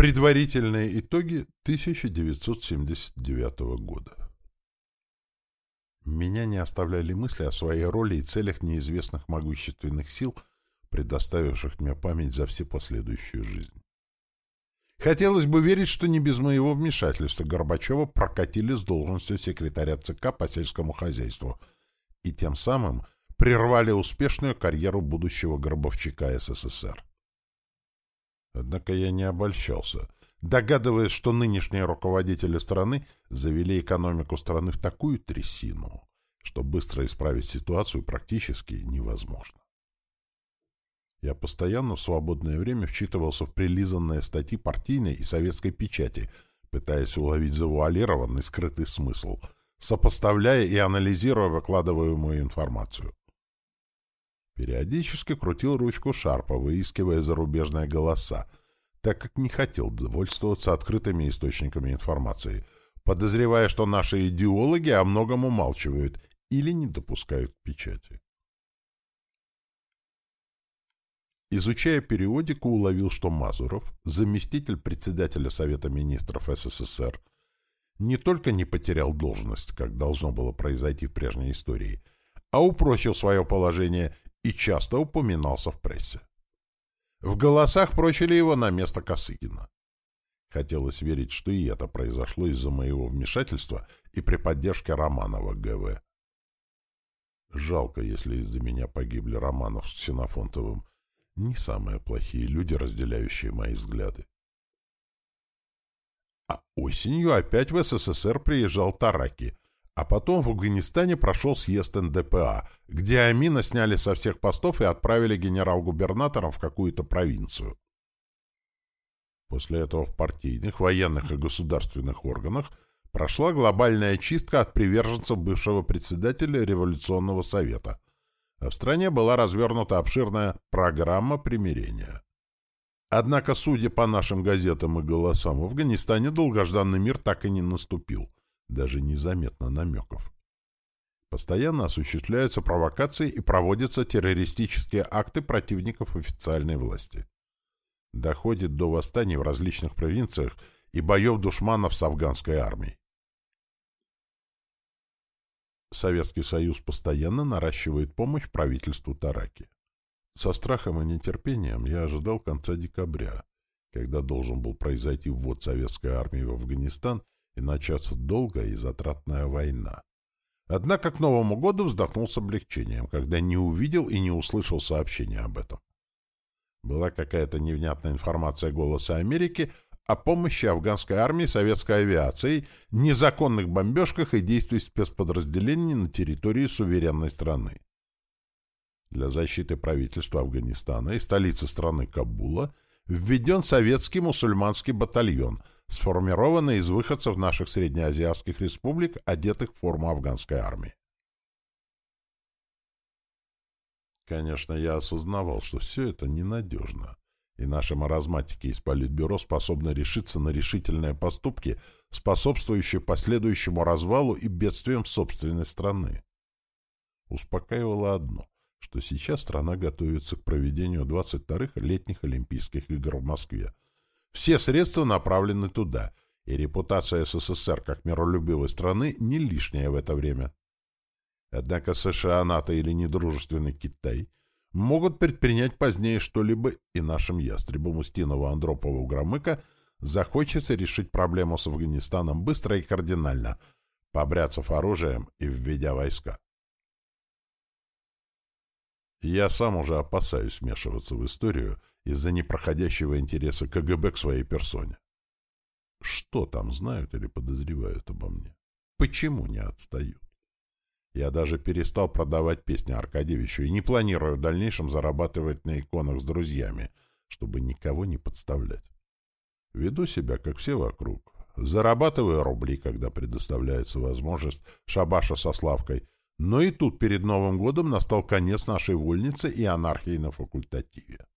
Предварительные итоги 1979 года. Меня не оставляли мысли о своей роли и целях неизвестных могущественных сил, предоставивших мне память за все последующую жизнь. Хотелось бы верить, что не без моего вмешательства Горбачева прокатили с должностью секретаря ЦК по сельскому хозяйству и тем самым прервали успешную карьеру будущего гробовщика СССР. Однако я не обольщался, догадываясь, что нынешние руководители страны завели экономику страны в такую трясину, что быстро исправить ситуацию практически невозможно. Я постоянно в свободное время вчитывался в прилизанные статьи партийной и советской печати, пытаясь уловить завуалированный скрытый смысл, сопоставляя и анализируя выкладываемую информацию. Периодически крутил ручку шарпа, выискивая зарубежные голоса, так как не хотел довольствоваться открытыми источниками информации, подозревая, что наши идеологи о многом умалчивают или не допускают печати. Изучая периодику, уловил, что Мазуров, заместитель председателя Совета министров СССР, не только не потерял должность, как должно было произойти в прежней истории, а упрочил свое положение и часто упоминался в прессе. В голосах прочили его на место Косыгина. Хотелось верить, что и это произошло из-за моего вмешательства и при поддержке Романова ГВ. Жалко, если из-за меня погибли Романов с Ксенофонтовым. Не самые плохие люди, разделяющие мои взгляды. А осенью опять в СССР приезжал Тараки, а потом в Афганистане прошел съезд НДПА, где Амина сняли со всех постов и отправили генерал-губернатором в какую-то провинцию. После этого в партийных, военных и государственных органах прошла глобальная чистка от приверженцев бывшего председателя Революционного совета, а в стране была развернута обширная программа примирения. Однако, судя по нашим газетам и голосам, в Афганистане долгожданный мир так и не наступил – даже незаметно намеков. Постоянно осуществляются провокации и проводятся террористические акты противников официальной власти. Доходит до восстаний в различных провинциях и боев душманов с афганской армией. Советский Союз постоянно наращивает помощь правительству Тараки. Со страхом и нетерпением я ожидал конца декабря, когда должен был произойти ввод советской армии в Афганистан и начаться долгая и затратная война. Однако к Новому году вздохнул с облегчением, когда не увидел и не услышал сообщения об этом. Была какая-то невнятная информация «Голоса Америки» о помощи афганской армии советской авиацией, незаконных бомбежках и действий спецподразделений на территории суверенной страны. Для защиты правительства Афганистана и столицы страны Кабула введен советский мусульманский батальон – сформированы из выходцев наших среднеазиатских республик, одетых в форму афганской армии. Конечно, я осознавал, что все это ненадежно, и наши маразматики из Политбюро способны решиться на решительные поступки, способствующие последующему развалу и бедствиям собственной страны. Успокаивало одно, что сейчас страна готовится к проведению 22-х летних Олимпийских игр в Москве, все средства направлены туда, и репутация СССР как миролюбивой страны не лишняя в это время. Однако США, НАТО или недружественный Китай могут предпринять позднее что-либо, и нашим ястребам Устинову, Андропову, Громыка захочется решить проблему с Афганистаном быстро и кардинально, побряцав оружием и введя войска. Я сам уже опасаюсь вмешиваться в историю, из-за непроходящего интереса КГБ к своей персоне. Что там знают или подозревают обо мне? Почему не отстают? Я даже перестал продавать песни Аркадьевичу и не планирую в дальнейшем зарабатывать на иконах с друзьями, чтобы никого не подставлять. Веду себя, как все вокруг. Зарабатываю рубли, когда предоставляется возможность шабаша со Славкой. Но и тут перед Новым годом настал конец нашей вольницы и анархии на факультативе.